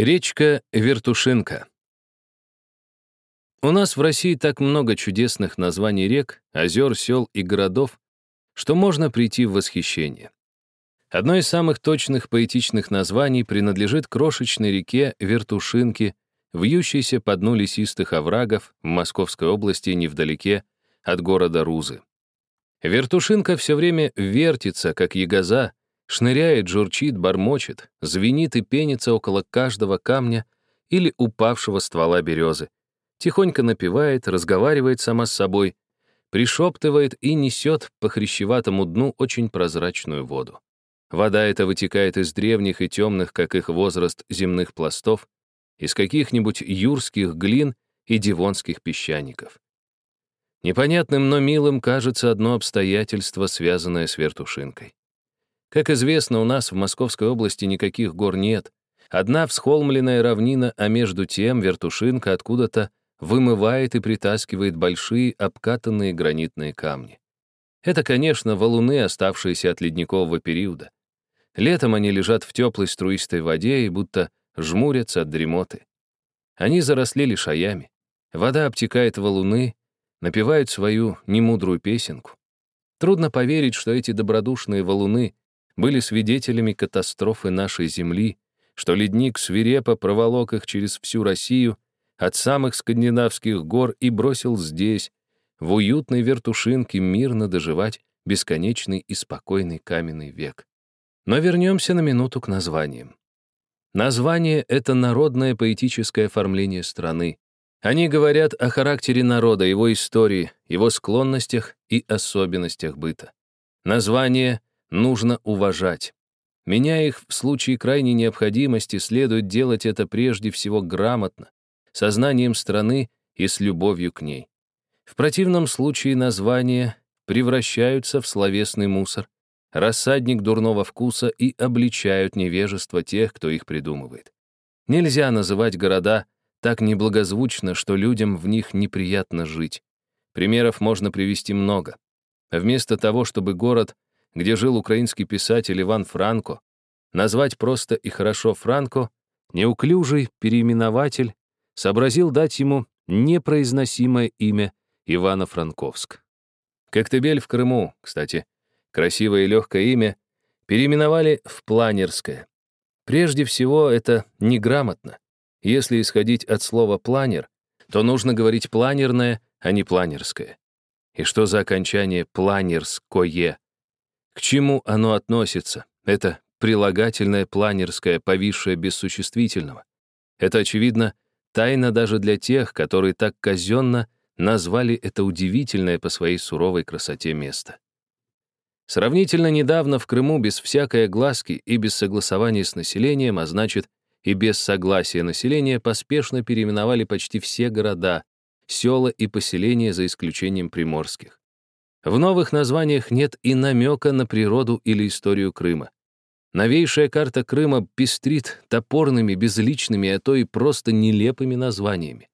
Речка Вертушинка. У нас в России так много чудесных названий рек, озер, сел и городов, что можно прийти в восхищение. Одно из самых точных поэтичных названий принадлежит крошечной реке Вертушинки, вьющейся по дну лесистых оврагов в Московской области невдалеке от города Рузы. Вертушинка все время вертится, как ягоза, шныряет, журчит, бормочет, звенит и пенится около каждого камня или упавшего ствола березы, тихонько напевает, разговаривает сама с собой, пришептывает и несет по хрящеватому дну очень прозрачную воду. Вода эта вытекает из древних и темных, как их возраст, земных пластов, из каких-нибудь юрских глин и дивонских песчаников. Непонятным, но милым кажется одно обстоятельство, связанное с вертушинкой. Как известно, у нас в Московской области никаких гор нет. Одна всхолмленная равнина, а между тем вертушинка откуда-то вымывает и притаскивает большие обкатанные гранитные камни. Это, конечно, валуны, оставшиеся от ледникового периода. Летом они лежат в теплой струистой воде и будто жмурятся от дремоты. Они заросли лишаями. Вода обтекает валуны, напевают свою немудрую песенку. Трудно поверить, что эти добродушные валуны были свидетелями катастрофы нашей Земли, что ледник свирепо проволок их через всю Россию, от самых скандинавских гор и бросил здесь, в уютной вертушинке, мирно доживать бесконечный и спокойный каменный век. Но вернемся на минуту к названиям. Название — это народное поэтическое оформление страны. Они говорят о характере народа, его истории, его склонностях и особенностях быта. Название нужно уважать. Меняя их в случае крайней необходимости, следует делать это прежде всего грамотно, сознанием страны и с любовью к ней. В противном случае названия превращаются в словесный мусор, рассадник дурного вкуса и обличают невежество тех, кто их придумывает. Нельзя называть города так неблагозвучно, что людям в них неприятно жить. Примеров можно привести много. Вместо того, чтобы город где жил украинский писатель Иван Франко, назвать просто и хорошо Франко, неуклюжий переименователь сообразил дать ему непроизносимое имя Ивана Франковск. Коктебель в Крыму, кстати, красивое и легкое имя, переименовали в Планерское. Прежде всего, это неграмотно. Если исходить от слова «планер», то нужно говорить «планерное», а не «планерское». И что за окончание «планерское»? К чему оно относится? Это прилагательное планерское, повисшее без существительного. Это, очевидно, тайна даже для тех, которые так казенно назвали это удивительное по своей суровой красоте место. Сравнительно недавно в Крыму без всякой огласки и без согласования с населением, а значит, и без согласия населения, поспешно переименовали почти все города, села и поселения за исключением приморских. В новых названиях нет и намека на природу или историю Крыма. Новейшая карта Крыма пестрит топорными, безличными, а то и просто нелепыми названиями.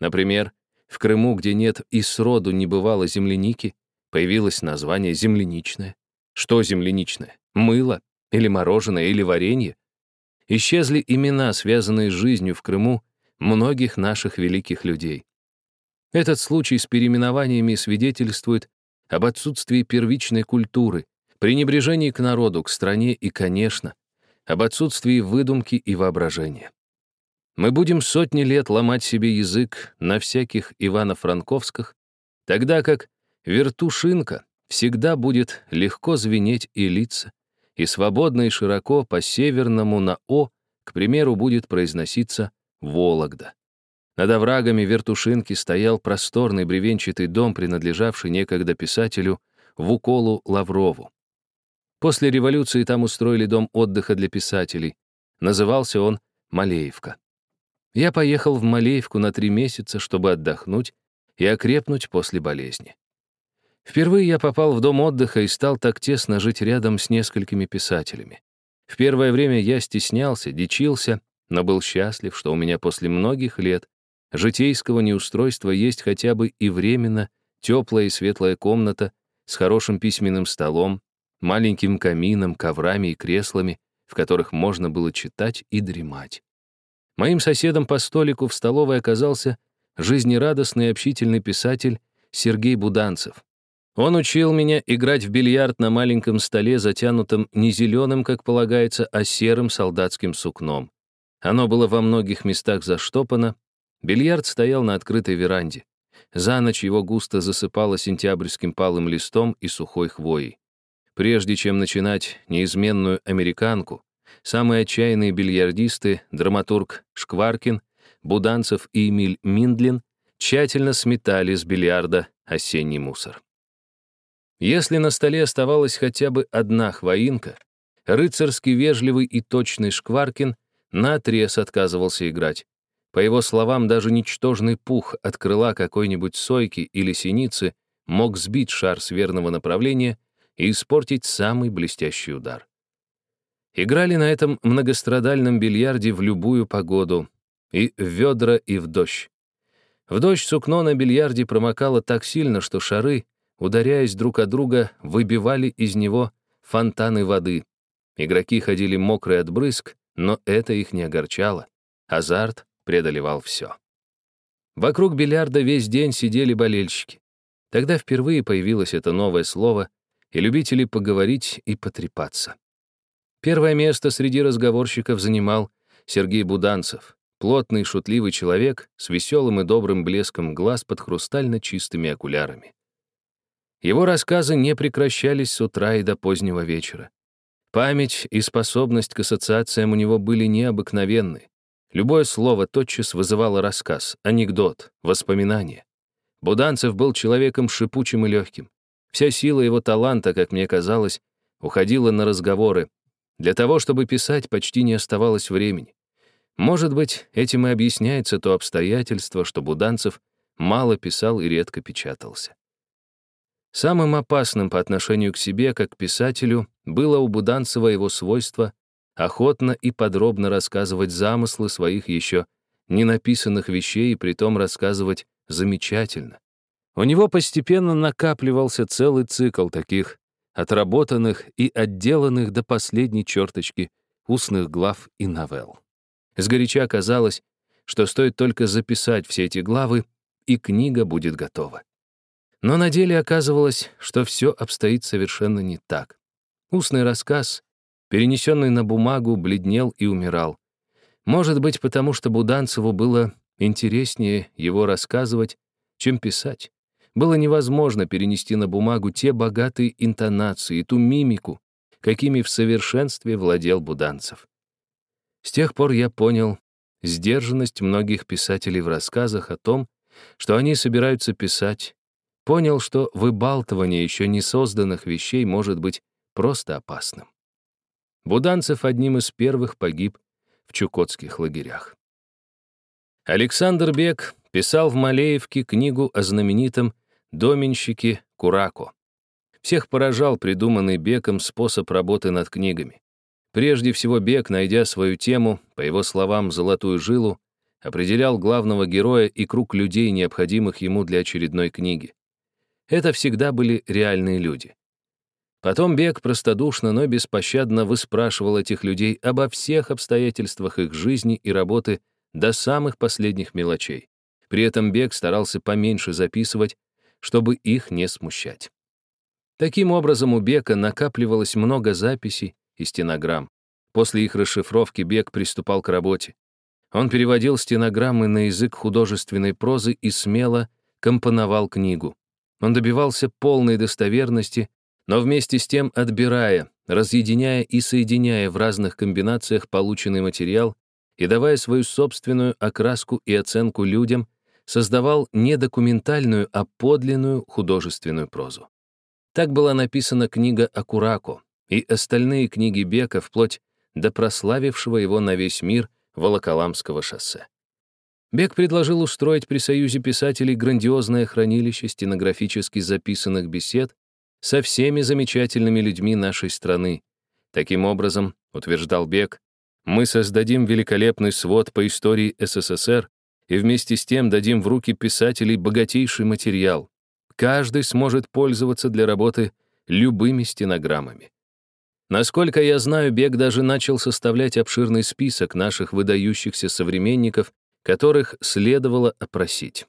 Например, в Крыму, где нет и сроду не бывало земляники, появилось название земляничное. Что земляничное? Мыло? Или мороженое? Или варенье? Исчезли имена, связанные с жизнью в Крыму многих наших великих людей. Этот случай с переименованиями свидетельствует об отсутствии первичной культуры, пренебрежении к народу, к стране и, конечно, об отсутствии выдумки и воображения. Мы будем сотни лет ломать себе язык на всяких Ивано-Франковских, тогда как вертушинка всегда будет легко звенеть и литься, и свободно и широко по северному на «о», к примеру, будет произноситься «Вологда». Над оврагами вертушинки стоял просторный бревенчатый дом, принадлежавший некогда писателю Вуколу Лаврову. После революции там устроили дом отдыха для писателей. Назывался он Малеевка. Я поехал в Малеевку на три месяца, чтобы отдохнуть и окрепнуть после болезни. Впервые я попал в дом отдыха и стал так тесно жить рядом с несколькими писателями. В первое время я стеснялся, дичился, но был счастлив, что у меня после многих лет житейского неустройства есть хотя бы и временно теплая и светлая комната с хорошим письменным столом, маленьким камином, коврами и креслами, в которых можно было читать и дремать. Моим соседом по столику в столовой оказался жизнерадостный общительный писатель Сергей Буданцев. Он учил меня играть в бильярд на маленьком столе, затянутом не зеленым, как полагается, а серым солдатским сукном. Оно было во многих местах заштопано. Бильярд стоял на открытой веранде. За ночь его густо засыпало сентябрьским палым листом и сухой хвоей. Прежде чем начинать неизменную американку, самые отчаянные бильярдисты, драматург Шкваркин, Буданцев и Эмиль Миндлин тщательно сметали с бильярда осенний мусор. Если на столе оставалась хотя бы одна хвоинка, рыцарский вежливый и точный Шкваркин наотрез отказывался играть. По его словам, даже ничтожный пух от крыла какой-нибудь сойки или синицы мог сбить шар с верного направления и испортить самый блестящий удар. Играли на этом многострадальном бильярде в любую погоду, и в ведра, и в дождь. В дождь сукно на бильярде промокало так сильно, что шары, ударяясь друг от друга, выбивали из него фонтаны воды. Игроки ходили мокрые от брызг, но это их не огорчало. Азарт преодолевал все. Вокруг бильярда весь день сидели болельщики. Тогда впервые появилось это новое слово, и любители поговорить и потрепаться. Первое место среди разговорщиков занимал Сергей Буданцев, плотный шутливый человек с веселым и добрым блеском глаз под хрустально чистыми окулярами. Его рассказы не прекращались с утра и до позднего вечера. Память и способность к ассоциациям у него были необыкновенны. Любое слово тотчас вызывало рассказ, анекдот, воспоминание. Буданцев был человеком шипучим и легким. Вся сила его таланта, как мне казалось, уходила на разговоры. Для того, чтобы писать, почти не оставалось времени. Может быть, этим и объясняется то обстоятельство, что Буданцев мало писал и редко печатался. Самым опасным по отношению к себе, как к писателю, было у Буданцева его свойство охотно и подробно рассказывать замыслы своих еще ненаписанных вещей и притом рассказывать замечательно. У него постепенно накапливался целый цикл таких отработанных и отделанных до последней черточки устных глав и новелл. Сгоряча казалось, что стоит только записать все эти главы, и книга будет готова. Но на деле оказывалось, что все обстоит совершенно не так. Устный рассказ, перенесенный на бумагу, бледнел и умирал. Может быть, потому что Буданцеву было интереснее его рассказывать, чем писать. Было невозможно перенести на бумагу те богатые интонации, ту мимику, какими в совершенстве владел Буданцев. С тех пор я понял сдержанность многих писателей в рассказах о том, что они собираются писать, Понял, что выбалтывание еще не созданных вещей может быть просто опасным. Буданцев одним из первых погиб в чукотских лагерях. Александр Бек писал в Малеевке книгу о знаменитом доменщике Курако. Всех поражал придуманный Беком способ работы над книгами. Прежде всего Бек, найдя свою тему, по его словам, «золотую жилу», определял главного героя и круг людей, необходимых ему для очередной книги. Это всегда были реальные люди. Потом Бек простодушно, но беспощадно выспрашивал этих людей обо всех обстоятельствах их жизни и работы до самых последних мелочей. При этом Бек старался поменьше записывать, чтобы их не смущать. Таким образом, у Бека накапливалось много записей и стенограмм. После их расшифровки Бек приступал к работе. Он переводил стенограммы на язык художественной прозы и смело компоновал книгу. Он добивался полной достоверности, но вместе с тем отбирая, разъединяя и соединяя в разных комбинациях полученный материал и давая свою собственную окраску и оценку людям, создавал не документальную, а подлинную художественную прозу. Так была написана книга «Акурако» и остальные книги Бека вплоть до прославившего его на весь мир Волоколамского шоссе. Бек предложил устроить при Союзе писателей грандиозное хранилище стенографически записанных бесед со всеми замечательными людьми нашей страны. Таким образом, утверждал Бек, мы создадим великолепный свод по истории СССР и вместе с тем дадим в руки писателей богатейший материал. Каждый сможет пользоваться для работы любыми стенограммами. Насколько я знаю, Бек даже начал составлять обширный список наших выдающихся современников, которых следовало опросить.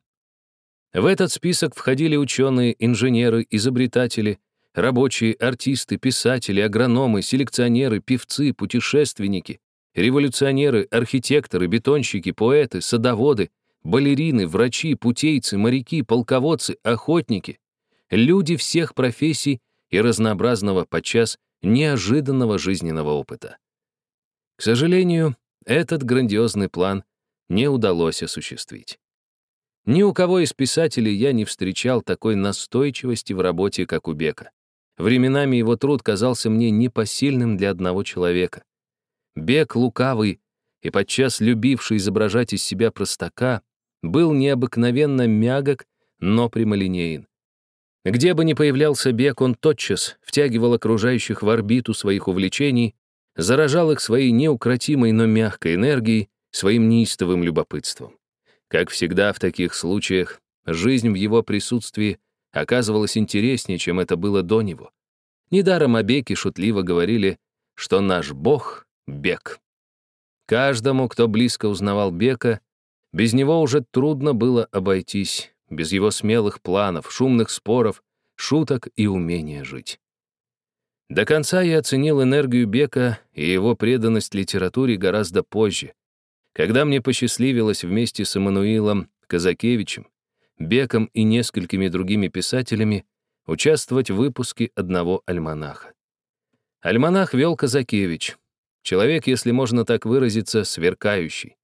В этот список входили ученые, инженеры, изобретатели, рабочие, артисты, писатели, агрономы, селекционеры, певцы, путешественники, революционеры, архитекторы, бетонщики, поэты, садоводы, балерины, врачи, путейцы, моряки, полководцы, охотники, люди всех профессий и разнообразного подчас неожиданного жизненного опыта. К сожалению, этот грандиозный план не удалось осуществить. Ни у кого из писателей я не встречал такой настойчивости в работе, как у Бека. Временами его труд казался мне непосильным для одного человека. Бек лукавый и подчас любивший изображать из себя простака, был необыкновенно мягок, но прямолинеен. Где бы ни появлялся Бек, он тотчас втягивал окружающих в орбиту своих увлечений, заражал их своей неукротимой, но мягкой энергией, своим неистовым любопытством. Как всегда в таких случаях, жизнь в его присутствии оказывалась интереснее, чем это было до него. Недаром о Беке шутливо говорили, что наш бог — Бек. Каждому, кто близко узнавал Бека, без него уже трудно было обойтись, без его смелых планов, шумных споров, шуток и умения жить. До конца я оценил энергию Бека и его преданность литературе гораздо позже, когда мне посчастливилось вместе с Эммануилом Казакевичем, Беком и несколькими другими писателями участвовать в выпуске одного альманаха. Альманах вел Казакевич, человек, если можно так выразиться, сверкающий,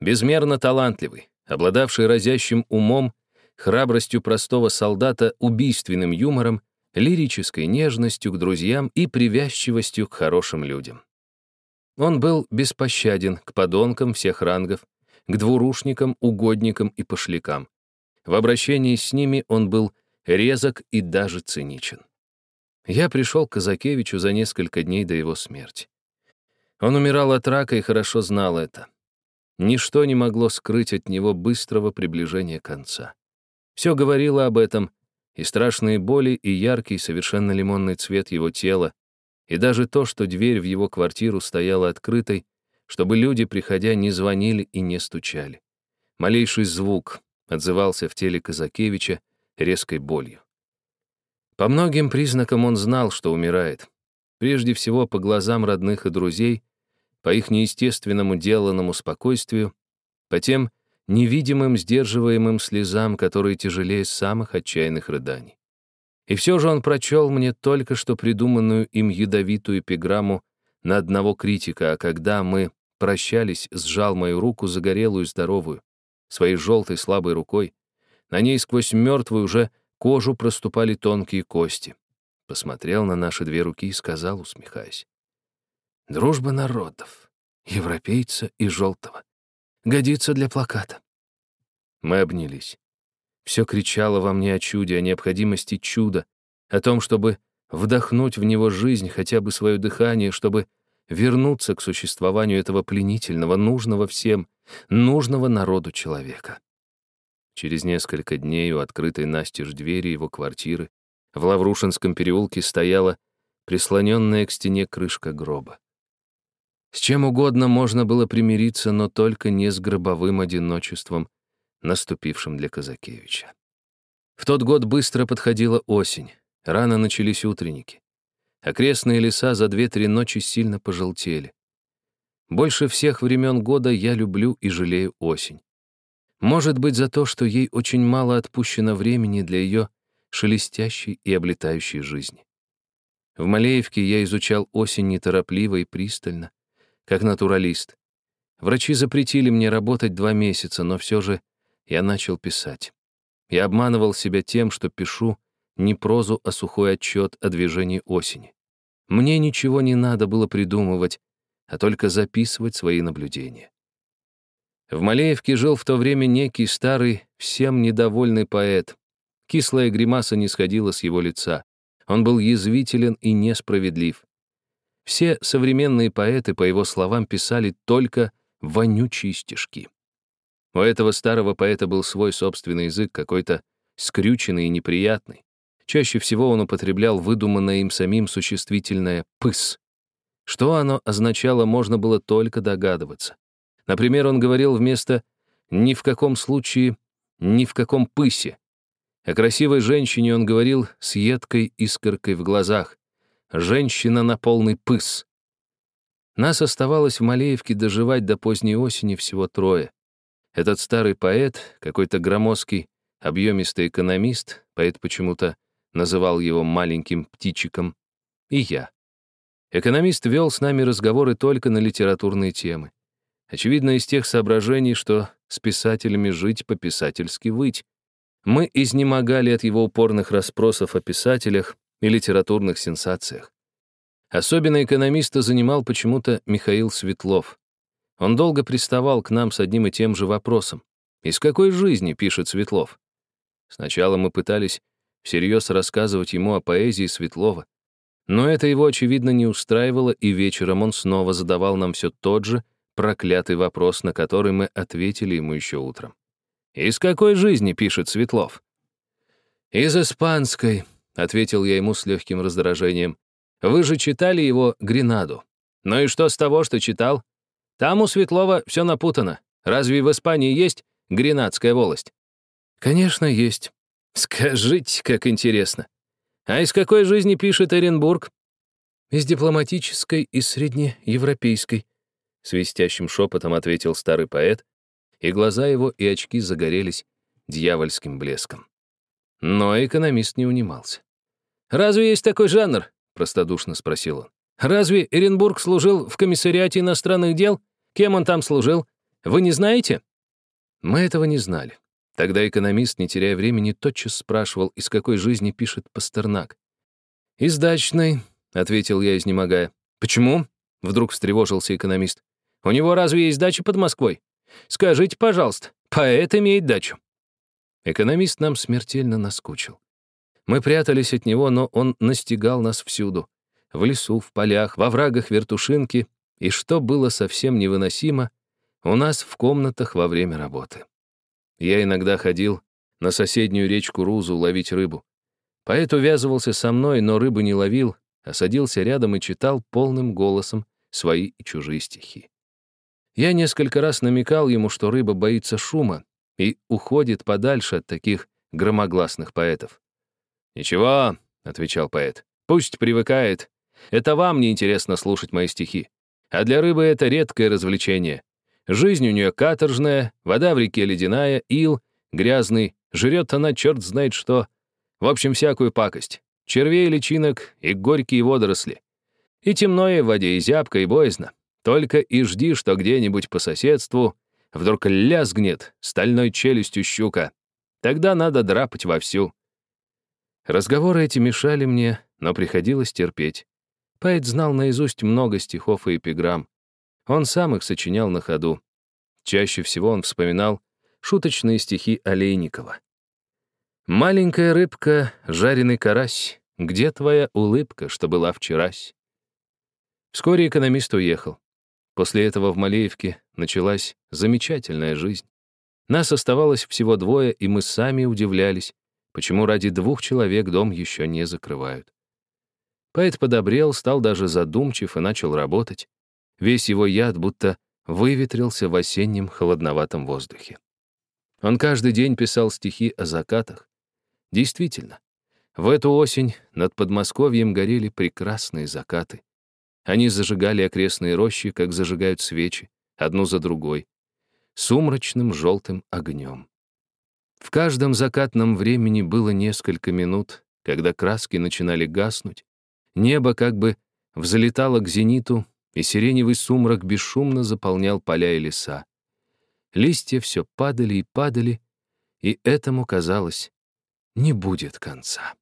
безмерно талантливый, обладавший разящим умом, храбростью простого солдата, убийственным юмором, лирической нежностью к друзьям и привязчивостью к хорошим людям. Он был беспощаден к подонкам всех рангов, к двурушникам, угодникам и пошлякам. В обращении с ними он был резок и даже циничен. Я пришел к Казакевичу за несколько дней до его смерти. Он умирал от рака и хорошо знал это. Ничто не могло скрыть от него быстрого приближения конца. Все говорило об этом, и страшные боли, и яркий, совершенно лимонный цвет его тела, и даже то, что дверь в его квартиру стояла открытой, чтобы люди, приходя, не звонили и не стучали. Малейший звук отзывался в теле Казакевича резкой болью. По многим признакам он знал, что умирает. Прежде всего, по глазам родных и друзей, по их неестественному деланному спокойствию, по тем невидимым сдерживаемым слезам, которые тяжелее самых отчаянных рыданий. И все же он прочел мне только что придуманную им ядовитую эпиграмму на одного критика, а когда мы прощались, сжал мою руку загорелую здоровую, своей желтой слабой рукой. На ней сквозь мертвую уже кожу проступали тонкие кости. Посмотрел на наши две руки и сказал, усмехаясь. «Дружба народов, европейца и желтого. Годится для плаката». Мы обнялись. Все кричало во мне о чуде, о необходимости чуда, о том, чтобы вдохнуть в него жизнь, хотя бы свое дыхание, чтобы вернуться к существованию этого пленительного, нужного всем, нужного народу человека. Через несколько дней у открытой настежь двери его квартиры в Лаврушинском переулке стояла прислоненная к стене крышка гроба. С чем угодно можно было примириться, но только не с гробовым одиночеством, наступившим для Казакевича. В тот год быстро подходила осень, рано начались утренники. Окрестные леса за две-три ночи сильно пожелтели. Больше всех времен года я люблю и жалею осень. Может быть, за то, что ей очень мало отпущено времени для ее шелестящей и облетающей жизни. В Малеевке я изучал осень неторопливо и пристально, как натуралист. Врачи запретили мне работать два месяца, но все же я начал писать. Я обманывал себя тем, что пишу не прозу, а сухой отчет о движении осени. Мне ничего не надо было придумывать, а только записывать свои наблюдения. В Малеевке жил в то время некий старый, всем недовольный поэт. Кислая гримаса не сходила с его лица. Он был язвителен и несправедлив. Все современные поэты, по его словам, писали только вонючие стишки. У этого старого поэта был свой собственный язык, какой-то скрюченный и неприятный. Чаще всего он употреблял выдуманное им самим существительное «пыс», Что оно означало, можно было только догадываться. Например, он говорил вместо «ни в каком случае», «ни в каком пысе». О красивой женщине он говорил с едкой искоркой в глазах. «Женщина на полный пыс». Нас оставалось в Малеевке доживать до поздней осени всего трое. Этот старый поэт, какой-то громоздкий, объемистый экономист, поэт почему-то называл его маленьким птичиком, и я. Экономист вел с нами разговоры только на литературные темы. Очевидно, из тех соображений, что с писателями жить по-писательски выть. Мы изнемогали от его упорных расспросов о писателях и литературных сенсациях. Особенно экономиста занимал почему-то Михаил Светлов. Он долго приставал к нам с одним и тем же вопросом. «Из какой жизни?» — пишет Светлов. Сначала мы пытались всерьез рассказывать ему о поэзии Светлова. Но это его, очевидно, не устраивало, и вечером он снова задавал нам все тот же проклятый вопрос, на который мы ответили ему еще утром. «Из какой жизни?» — пишет Светлов. «Из испанской», — ответил я ему с легким раздражением. Вы же читали его «Гренаду». Ну и что с того, что читал? Там у Светлова все напутано. Разве в Испании есть Гренадская волость? Конечно, есть. Скажите, как интересно. А из какой жизни пишет Оренбург? Из дипломатической и среднеевропейской. Свистящим шепотом ответил старый поэт, и глаза его и очки загорелись дьявольским блеском. Но экономист не унимался. «Разве есть такой жанр? — простодушно спросил он. «Разве Эренбург служил в комиссариате иностранных дел? Кем он там служил? Вы не знаете?» Мы этого не знали. Тогда экономист, не теряя времени, тотчас спрашивал, из какой жизни пишет Пастернак. «Из дачной», — ответил я, изнемогая. «Почему?» — вдруг встревожился экономист. «У него разве есть дача под Москвой? Скажите, пожалуйста, поэт имеет дачу». Экономист нам смертельно наскучил. Мы прятались от него, но он настигал нас всюду. В лесу, в полях, во врагах вертушинки, и что было совсем невыносимо, у нас в комнатах во время работы. Я иногда ходил на соседнюю речку Рузу ловить рыбу. Поэт увязывался со мной, но рыбу не ловил, а садился рядом и читал полным голосом свои и чужие стихи. Я несколько раз намекал ему, что рыба боится шума и уходит подальше от таких громогласных поэтов. «Ничего», — отвечал поэт, — «пусть привыкает. Это вам не интересно слушать мои стихи. А для рыбы это редкое развлечение. Жизнь у нее каторжная, вода в реке ледяная, ил, грязный, жрет она черт знает что. В общем, всякую пакость. Червей, личинок и горькие водоросли. И темно и в воде, и зябко, и боязно. Только и жди, что где-нибудь по соседству вдруг лязгнет стальной челюстью щука. Тогда надо драпать вовсю. Разговоры эти мешали мне, но приходилось терпеть. Поэт знал наизусть много стихов и эпиграмм. Он сам их сочинял на ходу. Чаще всего он вспоминал шуточные стихи Олейникова. «Маленькая рыбка, жареный карась, где твоя улыбка, что была вчерась?» Вскоре экономист уехал. После этого в Малеевке началась замечательная жизнь. Нас оставалось всего двое, и мы сами удивлялись, Почему ради двух человек дом еще не закрывают? Поэт подобрел, стал даже задумчив и начал работать. Весь его яд будто выветрился в осеннем холодноватом воздухе. Он каждый день писал стихи о закатах. Действительно, в эту осень над Подмосковьем горели прекрасные закаты. Они зажигали окрестные рощи, как зажигают свечи, одну за другой, сумрачным желтым огнем. В каждом закатном времени было несколько минут, когда краски начинали гаснуть, небо как бы взлетало к зениту, и сиреневый сумрак бесшумно заполнял поля и леса. Листья все падали и падали, и этому, казалось, не будет конца.